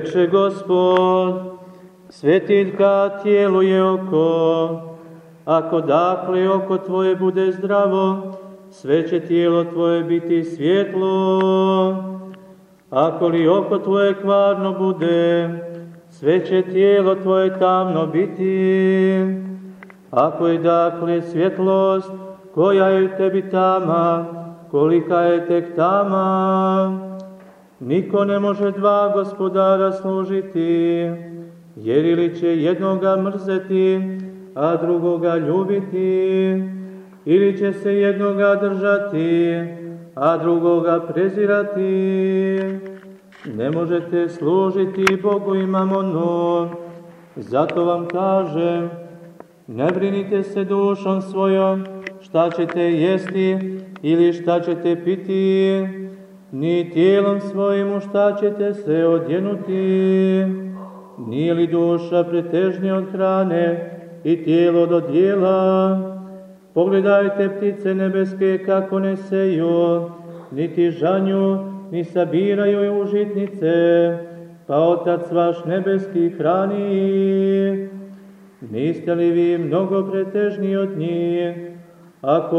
Reče Gospod, svetiljka tijelu je oko, ako dakle oko tvoje bude zdravo, sve će tijelo tvoje biti svjetlo. Ako li oko tvoje kvarno bude, sve će tijelo tvoje tamno biti. Ako je dakle svjetlost, koja je tebi tama, kolika je tek tama, Niko ne može dva gospodara služiti, jer ili će jednoga mrzeti, a drugoga ljubiti, ili će se jednoga držati, a drugoga prezirati. Ne možete služiti Bogu i mamonu, zato vam kažem, ne brinite se dušom svojom, šta ćete jesti ili šta ćete piti, ni tijelom svojim u šta ćete se odjenuti, nije li duša pretežnija od hrane i tijelo do dijela. Pogledajte ptice nebeske kako ne seju, niti žanju, ni sabiraju u žitnice, pa Otac vaš nebeski hrani. Niste li vi mnogo pretežni od njih? Ako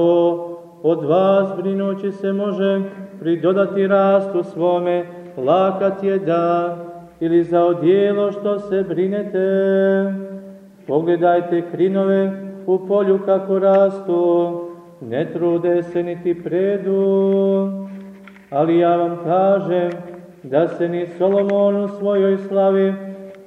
od vas brinući se može pridodati rastu svome, lakat je da, ili za odijelo što se brinete. Pogledajte krinove u polju kako rastu, ne trude se niti predu, ali ja vam kažem da se ni Solomon u svojoj slavi,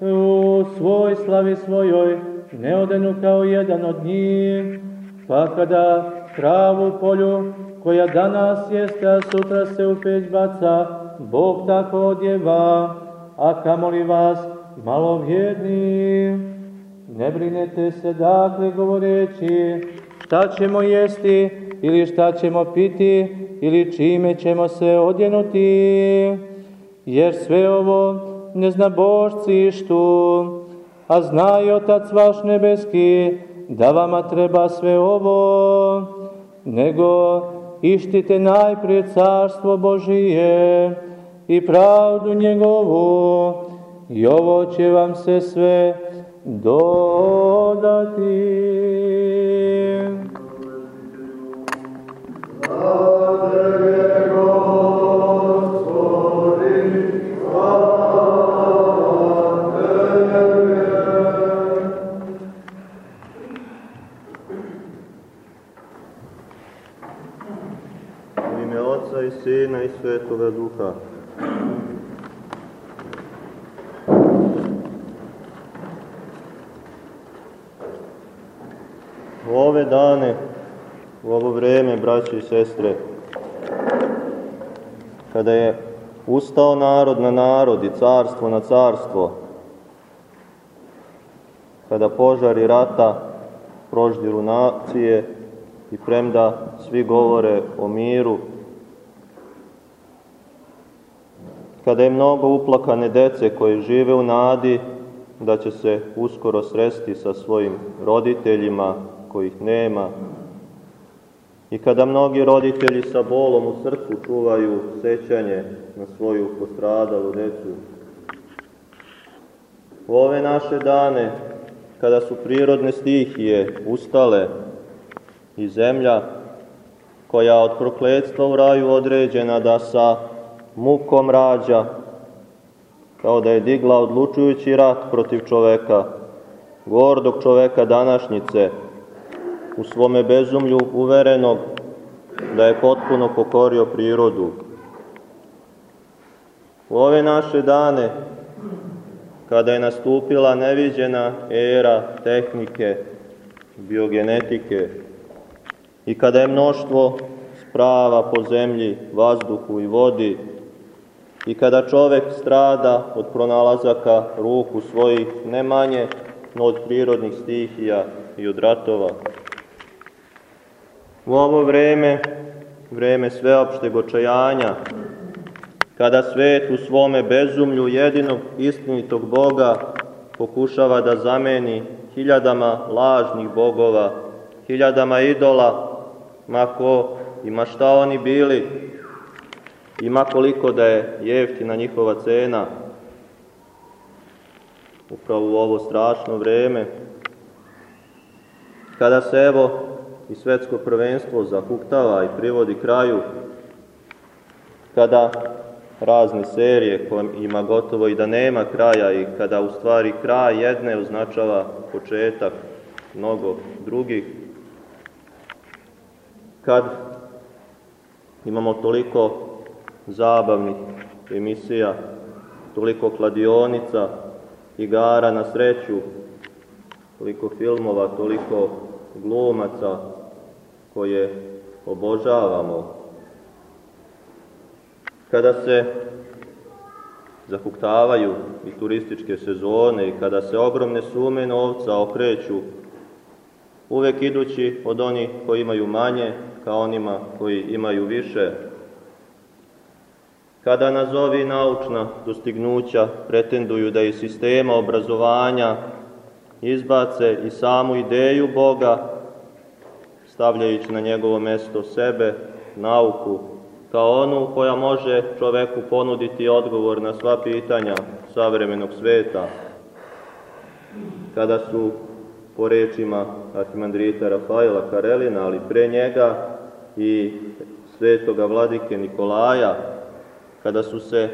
u svoj slavi svojoj, ne odenu kao jedan od njih, pa kada travu polju koja danas jeste, a sutra se u peć baca, Bog tako odjeva, a kamoli vas malo vjedni. Ne brinete se dakle govoreći šta ćemo jesti ili šta ćemo piti ili čime ćemo se odjenuti, jer sve ovo ne zna božci štu, a zna i Otac vaš nebeski da vama treba sve ovo, nego ištite najprije carstvo Božije i pravdu njegovu i ovo će vam se sve dodati. Svetoga Duha. U ove dane, u ovo vreme, braće i sestre, kada je ustao narod na narod i carstvo na carstvo, kada požari rata proždiru nacije i premda svi govore o miru, kada je mnogo uplakane dece koje žive u nadi da će se uskoro sresti sa svojim roditeljima kojih nema i kada mnogi roditelji sa bolom u srcu čuvaju sećanje na svoju postradalu decu. U ove naše dane, kada su prirodne stihije ustale i zemlja, koja od prokledstva u raju određena da sa mukom rađa, kao da je digla odlučujući rat protiv čoveka, gordog čoveka današnjice, u svome bezumlju uverenog da je potpuno pokorio prirodu. U ove naše dane, kada je nastupila neviđena era tehnike, biogenetike i kada je mnoštvo sprava po zemlji, vazduhu i vodi I kada čovek strada od pronalazaka ruku svojih, ne manje, no od prirodnih stihija i od ratova. U ovo vreme, vreme sveopšteg očajanja, kada svet u svome bezumlju jedinog istinitog Boga pokušava da zameni hiljadama lažnih bogova, hiljadama idola, mako i ma šta oni bili, ima koliko da je jeftina njihova cena. upravo u ovo strašno vreme, kada se evo i svetsko prvenstvo zahuktava i privodi kraju, kada razne serije ima gotovo i da nema kraja i kada u stvari kraj jedne označava početak mnogo drugih, kad imamo toliko zabavnih emisija, toliko kladionica, igara na sreću, toliko filmova, toliko glumaca koje obožavamo. Kada se zahuktavaju i turističke sezone i kada se ogromne sume novca okreću, uvek idući od onih koji imaju manje ka onima koji imaju više, kada nazovi naučna dostignuća pretenduju da iz sistema obrazovanja izbace i samu ideju Boga, stavljajući na njegovo mesto sebe, nauku, kao onu koja može čoveku ponuditi odgovor na sva pitanja savremenog sveta. Kada su, po rečima arhimandrita Rafaela Karelina, ali pre njega i svetoga vladike Nikolaja, kada su se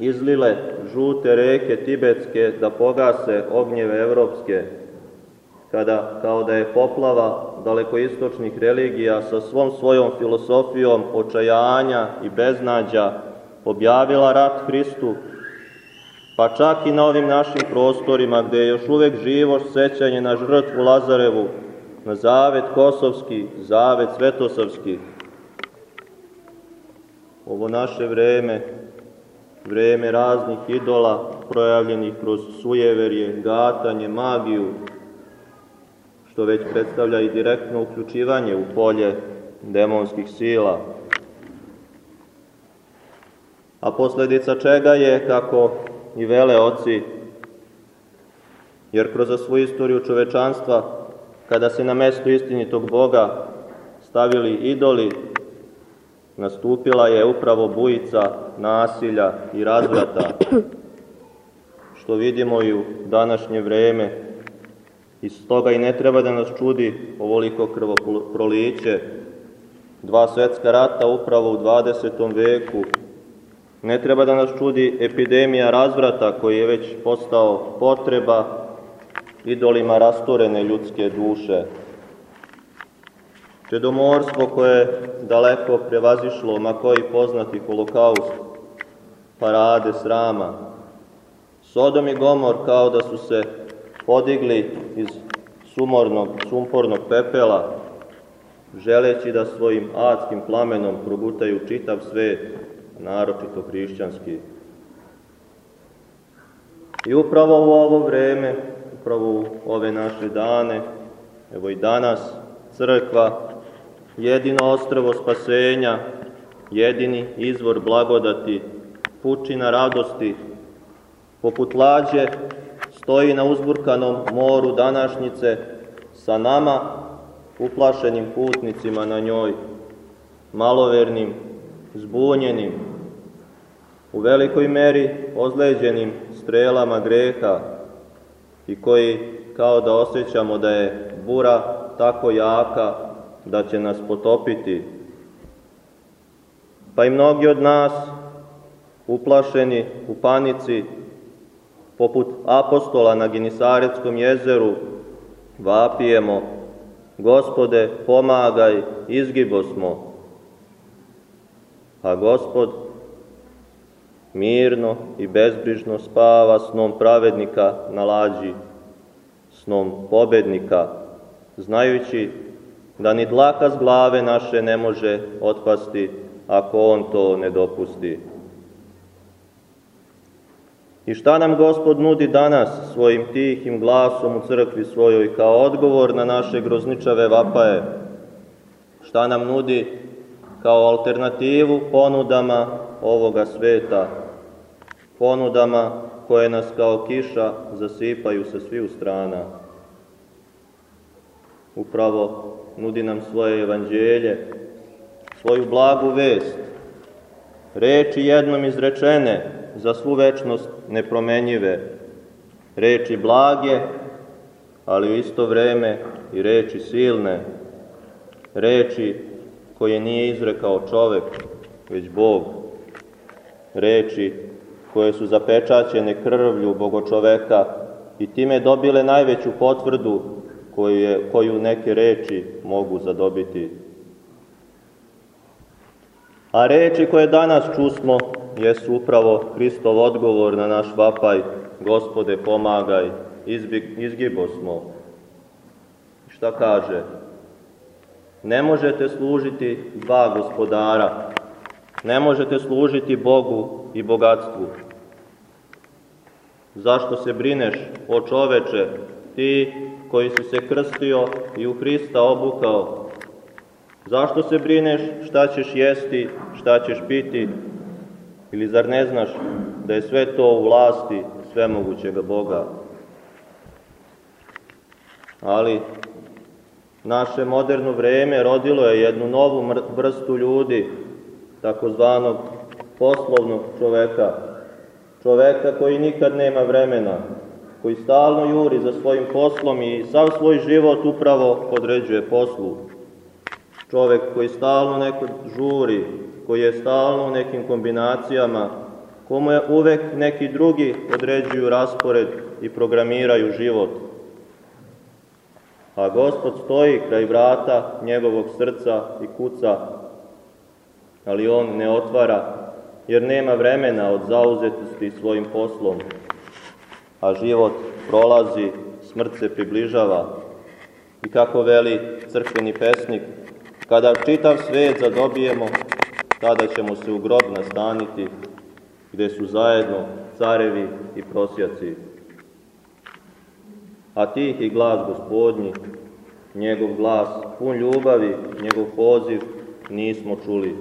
izlile žute reke tibetske da pogase ognjeve evropske, kada kao da je poplava dalekoistočnih religija sa svom svojom filosofijom očajanja i beznađa objavila rat Hristu, pa čak i na ovim našim prostorima gde je još uvek živo sećanje na žrtvu Lazarevu, na zavet Kosovski, zavet Svetosavski. Ovo naše vreme, vreme raznih idola projavljenih kroz sujeverje, gatanje, magiju, što već predstavlja i direktno uključivanje u polje demonskih sila. A posledica čega je, kako i vele oci, jer kroz svoju istoriju čovečanstva, kada se na mesto istinitog Boga stavili idoli, nastupila je upravo bujica nasilja i razvrata, što vidimo i u današnje vreme, I stoga i ne treba da nas čudi ovoliko krvoproliće. Dva svetska rata upravo u 20. veku. Ne treba da nas čudi epidemija razvrata koji je već postao potreba idolima rastorene ljudske duše. Čedomorstvo koje je daleko prevazišlo ma koji poznati holokaust, parade srama. Sodom i Gomor kao da su se podigli iz sumornog, sumpornog pepela, želeći da svojim adskim plamenom progutaju čitav svet, naročito hrišćanski. I upravo u ovo vreme, upravo u ove naše dane, evo i danas, crkva, jedino ostrvo spasenja, jedini izvor blagodati, pučina radosti, poput lađe stoji na uzburkanom moru današnjice sa nama, uplašenim putnicima na njoj, malovernim, zbunjenim, u velikoj meri ozleđenim strelama greha i koji kao da osjećamo da je bura tako jaka da će nas potopiti. Pa i mnogi od nas, uplašeni u panici, poput apostola na Genisaretskom jezeru, vapijemo, Gospode, pomagaj, izgibo smo. A Gospod mirno i bezbrižno spava snom pravednika na lađi, snom pobednika, znajući da ni dlaka z glave naše ne može otpasti ako on to ne dopusti. I šta nam Gospod nudi danas svojim tihim glasom u crkvi svojoj kao odgovor na naše grozničave vapaje? Šta nam nudi kao alternativu ponudama ovoga sveta? Ponudama koje nas kao kiša zasipaju sa sviju strana. Upravo nudi nam svoje evanđelje, svoju blagu vest, reči jednom izrečene, za svu večnost nepromenjive, reči blage, ali u isto vreme i reči silne, reči koje nije izrekao čovek, već Bog, reči koje su zapečaćene krvlju bogočoveka i time dobile najveću potvrdu koju, je, koju neke reči mogu zadobiti. A reči koje danas čusmo jesu upravo Hristov odgovor na naš vapaj, gospode pomagaj, izgibo smo. Šta kaže? Ne možete služiti dva gospodara, ne možete služiti Bogu i bogatstvu. Zašto se brineš, o čoveče, ti koji si se krstio i u Hrista obukao? Zašto se brineš šta ćeš jesti, šta ćeš piti? Ili zar ne znaš da je sve to u vlasti svemogućega Boga? Ali naše moderno vreme rodilo je jednu novu vrstu ljudi, takozvanog poslovnog čoveka, čoveka koji nikad nema vremena, koji stalno juri za svojim poslom i sav svoj život upravo podređuje poslu. Čovek koji stalno neko žuri, koji je stalno u nekim kombinacijama, komu je uvek neki drugi određuju raspored i programiraju život. A gospod stoji kraj vrata njegovog srca i kuca, ali on ne otvara, jer nema vremena od zauzetosti svojim poslom. A život prolazi, smrt se približava. I kako veli crkveni pesnik, kada čitav svet zadobijemo, tada ćemo se u grob nastaniti, gde su zajedno carevi i prosjaci. A tih i glas gospodnji, njegov glas pun ljubavi, njegov poziv nismo čuli.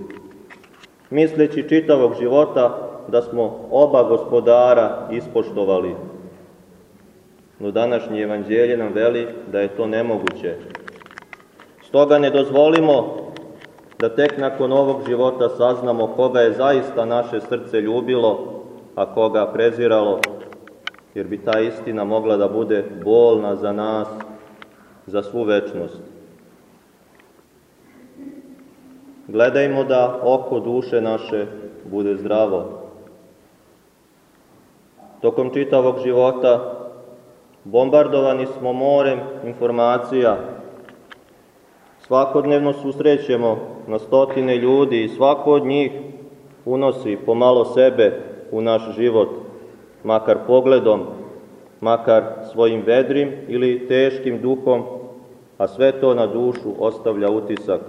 Misleći čitavog života da smo oba gospodara ispoštovali. No današnje evanđelje nam veli da je to nemoguće. Stoga ne dozvolimo da tek nakon ovog života saznamo koga je zaista naše srce ljubilo, a koga preziralo, jer bi ta istina mogla da bude bolna za nas, za svu večnost. Gledajmo da oko duše naše bude zdravo. Tokom čitavog života bombardovani smo morem informacija. Svakodnevno susrećemo na stotine ljudi i svako od njih unosi pomalo sebe u naš život, makar pogledom, makar svojim vedrim ili teškim duhom, a sve to na dušu ostavlja utisak.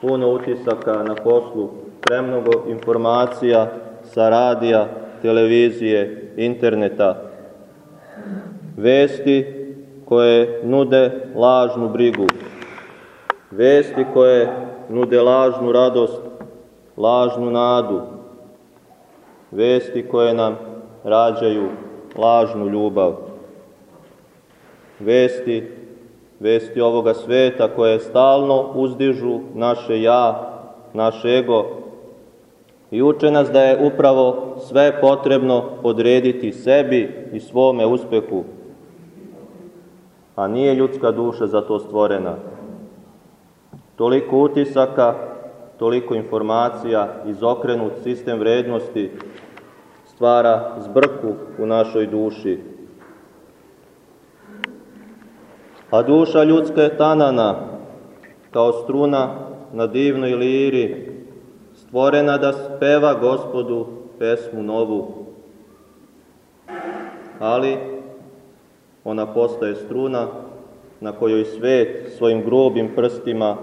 Puno utisaka na poslu, premnogo informacija sa radija, televizije, interneta, vesti koje nude lažnu brigu, vesti koje nude lažnu radost, lažnu nadu, vesti koje nam rađaju lažnu ljubav, vesti, vesti ovoga sveta koje stalno uzdižu naše ja, naš ego i uče nas da je upravo sve potrebno podrediti sebi i svome uspehu, a nije ljudska duša za to stvorena. Toliko utisaka, toliko informacija, izokrenut sistem vrednosti stvara zbrku u našoj duši. A duša ljudska je tanana, kao struna na divnoj liri, stvorena da speva gospodu pesmu novu. Ali ona postaje struna na kojoj svet svojim grubim prstima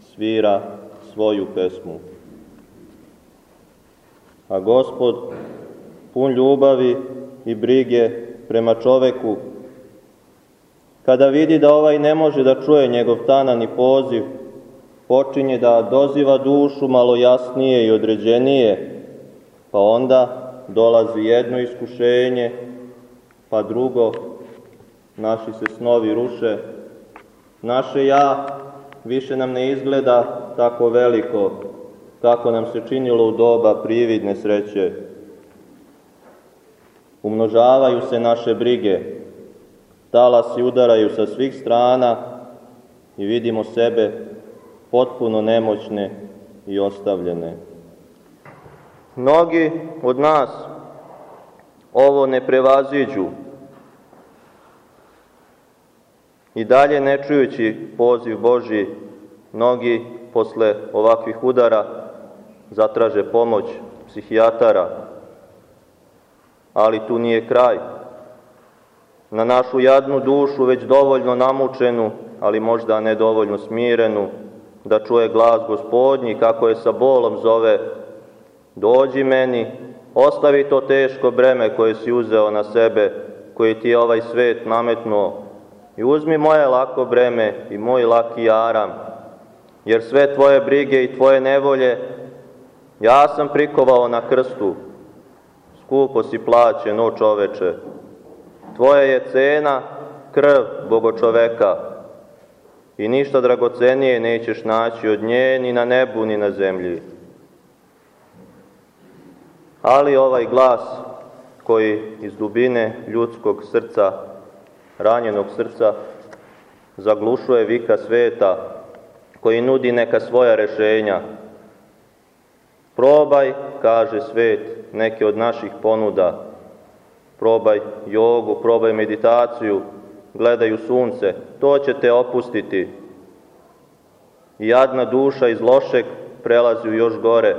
svira svoju pesmu. A gospod, pun ljubavi i brige prema čoveku, kada vidi da ovaj ne može da čuje njegov tanani poziv, počinje da doziva dušu malo jasnije i određenije, pa onda dolazi jedno iskušenje, pa drugo, naši se snovi ruše, naše ja više nam ne izgleda tako veliko, kako nam se činilo u doba prividne sreće. umnožavaju se naše brige, talasi udaraju sa svih strana i vidimo sebe potpuno nemoćne i ostavljene. Mnogi od nas ovo ne prevaziđu i dalje ne čujući poziv Boži, mnogi posle ovakvih udara zatraže pomoć psihijatara, ali tu nije kraj. Na našu jadnu dušu, već dovoljno namučenu, ali možda ne dovoljno smirenu, da čuje glas gospodnji kako je sa bolom zove dođi meni, ostavi to teško breme koje si uzeo na sebe, koje ti je ovaj svet nametnuo i uzmi moje lako breme i moj laki aram, jer sve tvoje brige i tvoje nevolje ja sam prikovao na krstu, skupo si plaćen, o čoveče, tvoje je cena krv bogočoveka i ništa dragocenije nećeš naći od nje ni na nebu ni na zemlji. Ali ovaj glas koji iz dubine ljudskog srca, ranjenog srca, zaglušuje vika sveta, koji nudi neka svoja rešenja. Probaj, kaže svet, neke od naših ponuda. Probaj jogu, probaj meditaciju, gledaju sunce, to će te opustiti. Jadna duša iz lošeg prelazi u još gore,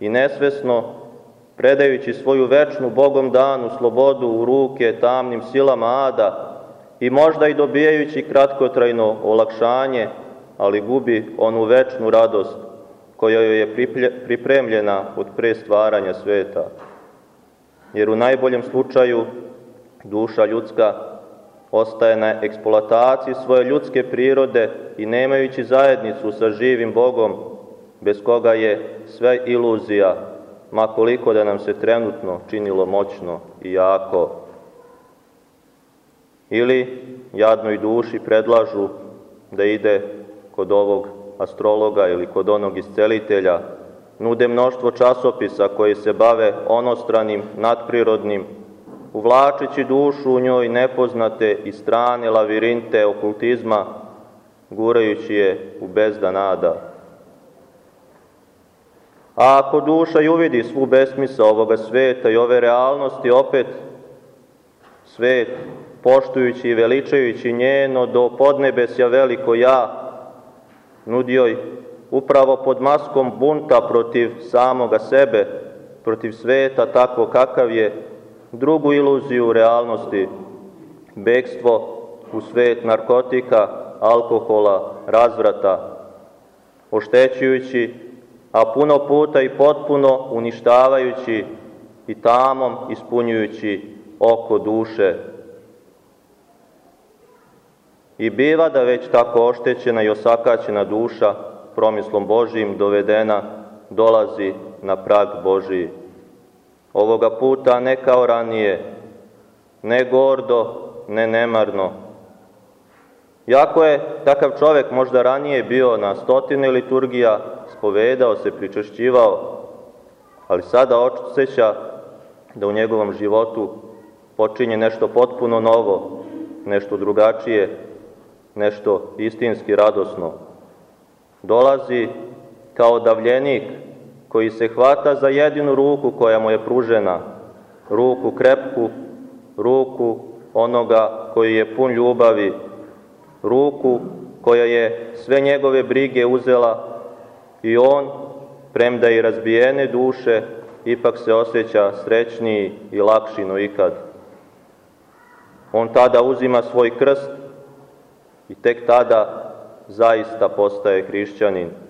i nesvesno, predajući svoju večnu Bogom danu slobodu u ruke tamnim silama ada i možda i dobijajući kratkotrajno olakšanje, ali gubi onu večnu radost koja joj je pripremljena od pre stvaranja sveta. Jer u najboljem slučaju duša ljudska ostaje na eksploataciji svoje ljudske prirode i nemajući zajednicu sa živim Bogom, bez koga je sve iluzija, makoliko da nam se trenutno činilo moćno i jako. Ili jadnoj duši predlažu da ide kod ovog astrologa ili kod onog iscelitelja, nude mnoštvo časopisa koji se bave onostranim, nadprirodnim, uvlačeći dušu u njoj nepoznate i strane lavirinte okultizma, gurajući je u bezda nada. A ako duša i uvidi svu besmisa ovoga sveta i ove realnosti, opet svet, poštujući i veličajući njeno do podnebesja veliko ja, nudio upravo pod maskom bunta protiv samoga sebe, protiv sveta tako kakav je, drugu iluziju realnosti, bekstvo u svet narkotika, alkohola, razvrata, oštećujući a puno puta i potpuno uništavajući i tamom ispunjujući oko duše. I biva da već tako oštećena i osakaćena duša promislom Božijim dovedena dolazi na prag Božiji. Ovoga puta ne kao ranije, ne gordo, ne nemarno. Jako je takav čovek možda ranije bio na stotine liturgija, spovedao se, pričašćivao, ali sada osjeća da u njegovom životu počinje nešto potpuno novo, nešto drugačije, nešto istinski radosno. Dolazi kao davljenik koji se hvata za jedinu ruku koja mu je pružena, ruku krepku, ruku onoga koji je pun ljubavi, ruku koja je sve njegove brige uzela i on, premda i razbijene duše, ipak se osjeća srećniji i lakši no ikad. On tada uzima svoj krst i tek tada zaista postaje hrišćanin.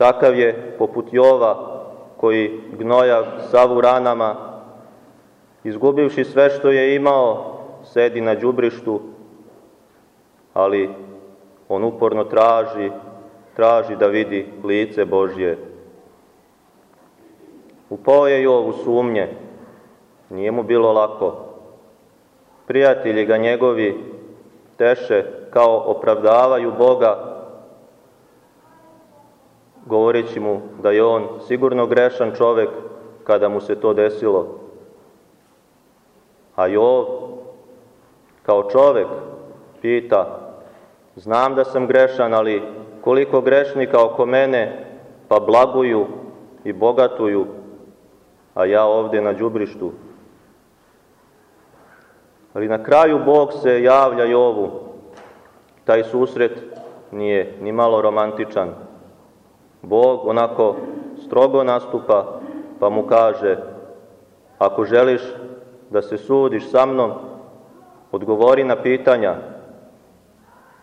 Takav je poput Jova koji gnoja savu ranama, izgubivši sve što je imao, sedi na đubrištu, ali on uporno traži traži da vidi lice Božje. Upao je Jov u sumnje, nije mu bilo lako. Prijatelji ga njegovi teše kao opravdavaju Boga, govoreći mu da je on sigurno grešan čovek kada mu se to desilo. A Jov, kao čovek, pita, znam da sam grešan, ali koliko grešnika oko mene pa blaguju i bogatuju, a ja ovde na đubrištu. Ali na kraju Bog se javlja Jovu. Taj susret nije ni malo romantičan. Bog onako strogo nastupa pa mu kaže ako želiš da se sudiš sa mnom, odgovori na pitanja.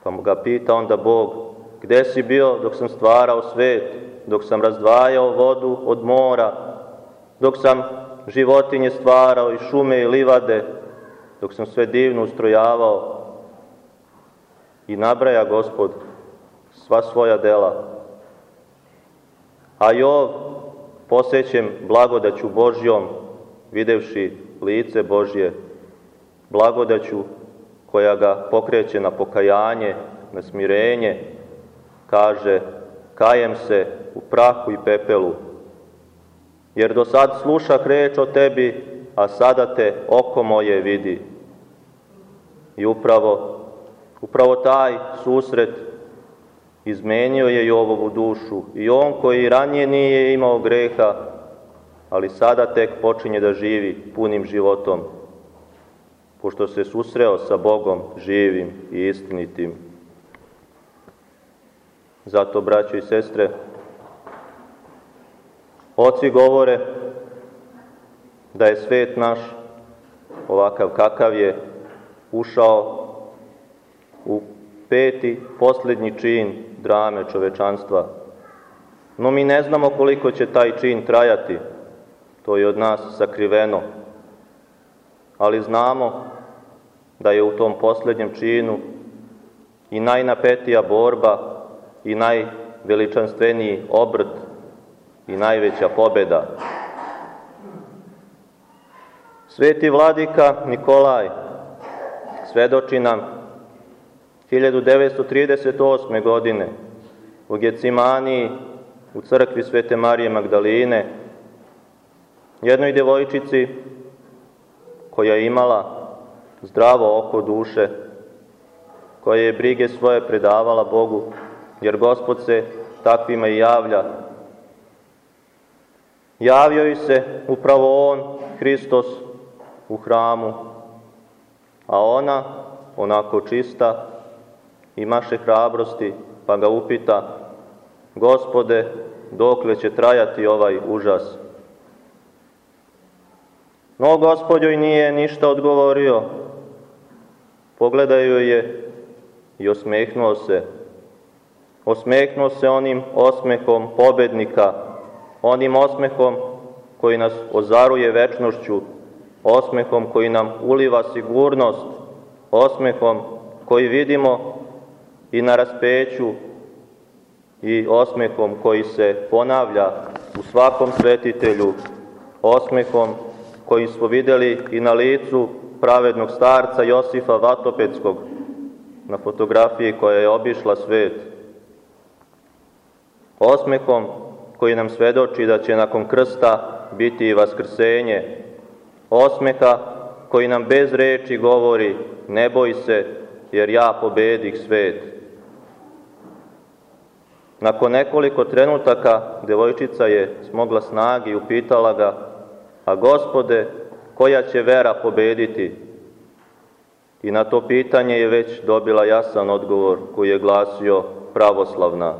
Pa mu ga pita onda Bog, gde si bio dok sam stvarao svet, dok sam razdvajao vodu od mora, dok sam životinje stvarao i šume i livade, dok sam sve divno ustrojavao i nabraja gospod sva svoja dela. A Jov, posećem blagodaću Božjom, videvši lice Božje, blagodaću koja ga pokreće na pokajanje, na smirenje, kaže, kajem se u prahu i pepelu, jer do sad slušah reč o tebi, a sada te oko moje vidi. I upravo, upravo taj susret izmenio je Jovovu dušu i on koji ranije nije imao greha, ali sada tek počinje da živi punim životom, pošto se susreo sa Bogom živim i istinitim. Zato, braćo i sestre, oci govore da je svet naš, ovakav kakav je, ušao u peti, posljednji čin drame čovečanstva. No mi ne znamo koliko će taj čin trajati, to je od nas sakriveno, ali znamo da je u tom posljednjem činu i najnapetija borba i najveličanstveniji obrt i najveća pobeda. Sveti vladika Nikolaj svedoči nam 1938. godine u Gecimaniji u crkvi Svete Marije Magdaline jednoj devojčici koja je imala zdravo oko duše, koja je brige svoje predavala Bogu, jer Gospod se takvima i javlja. Javio joj se upravo On, Hristos, u hramu, a ona, onako čista, imaše hrabrosti, pa ga upita, Gospode, dokle će trajati ovaj užas? No, gospodjoj nije ništa odgovorio. Pogledaju je i osmehnuo se. Osmehnuo se onim osmehom pobednika, onim osmehom koji nas ozaruje večnošću, osmehom koji nam uliva sigurnost, osmehom koji vidimo i na raspeću i osmehom koji se ponavlja u svakom svetitelju, osmehom koji smo videli i na licu pravednog starca Josifa Vatopetskog na fotografiji koja je obišla svet. Osmehom koji nam svedoči da će nakon krsta biti i vaskrsenje. Osmeha koji nam bez reči govori ne boj se jer ja pobedih svet. Nakon nekoliko trenutaka devojčica je smogla snagi i upitala ga, a gospode, koja će vera pobediti? I na to pitanje je već dobila jasan odgovor koji je glasio pravoslavna.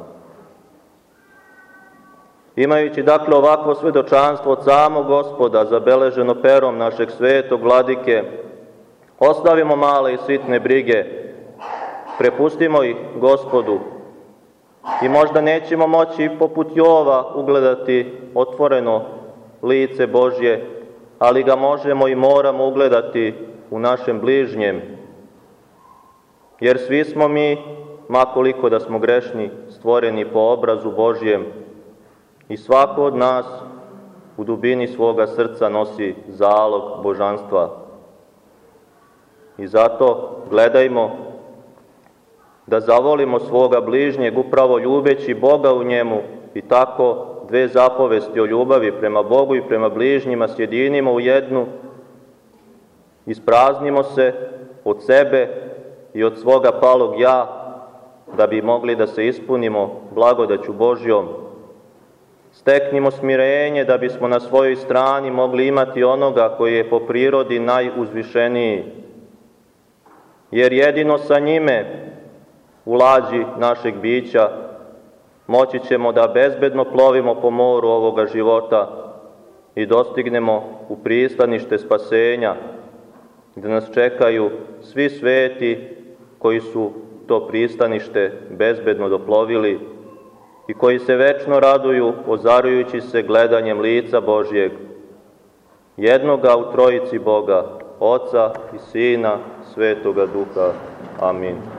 Imajući dakle ovakvo svedočanstvo od samog gospoda, zabeleženo perom našeg svetog vladike, ostavimo male i sitne brige, prepustimo ih gospodu, I možda nećemo moći poput Jova ugledati otvoreno lice Božje, ali ga možemo i moramo ugledati u našem bližnjem. Jer svi smo mi, makoliko da smo grešni, stvoreni po obrazu Božjem i svako od nas u dubini svoga srca nosi zalog božanstva. I zato gledajmo da zavolimo svoga bližnjeg upravo ljubeći Boga u njemu i tako dve zapovesti o ljubavi prema Bogu i prema bližnjima sjedinimo u jednu, ispraznimo se od sebe i od svoga palog ja, da bi mogli da se ispunimo blagodaću Božjom. Steknimo smirenje da bismo na svojoj strani mogli imati onoga koji je po prirodi najuzvišeniji, jer jedino sa njime u lađi našeg bića moći ćemo da bezbedno plovimo po moru ovoga života i dostignemo u pristanište spasenja, gde nas čekaju svi sveti koji su to pristanište bezbedno doplovili i koji se večno raduju ozarujući se gledanjem lica Božjeg, jednoga u trojici Boga, Oca i Sina, Svetoga Duha. Amin.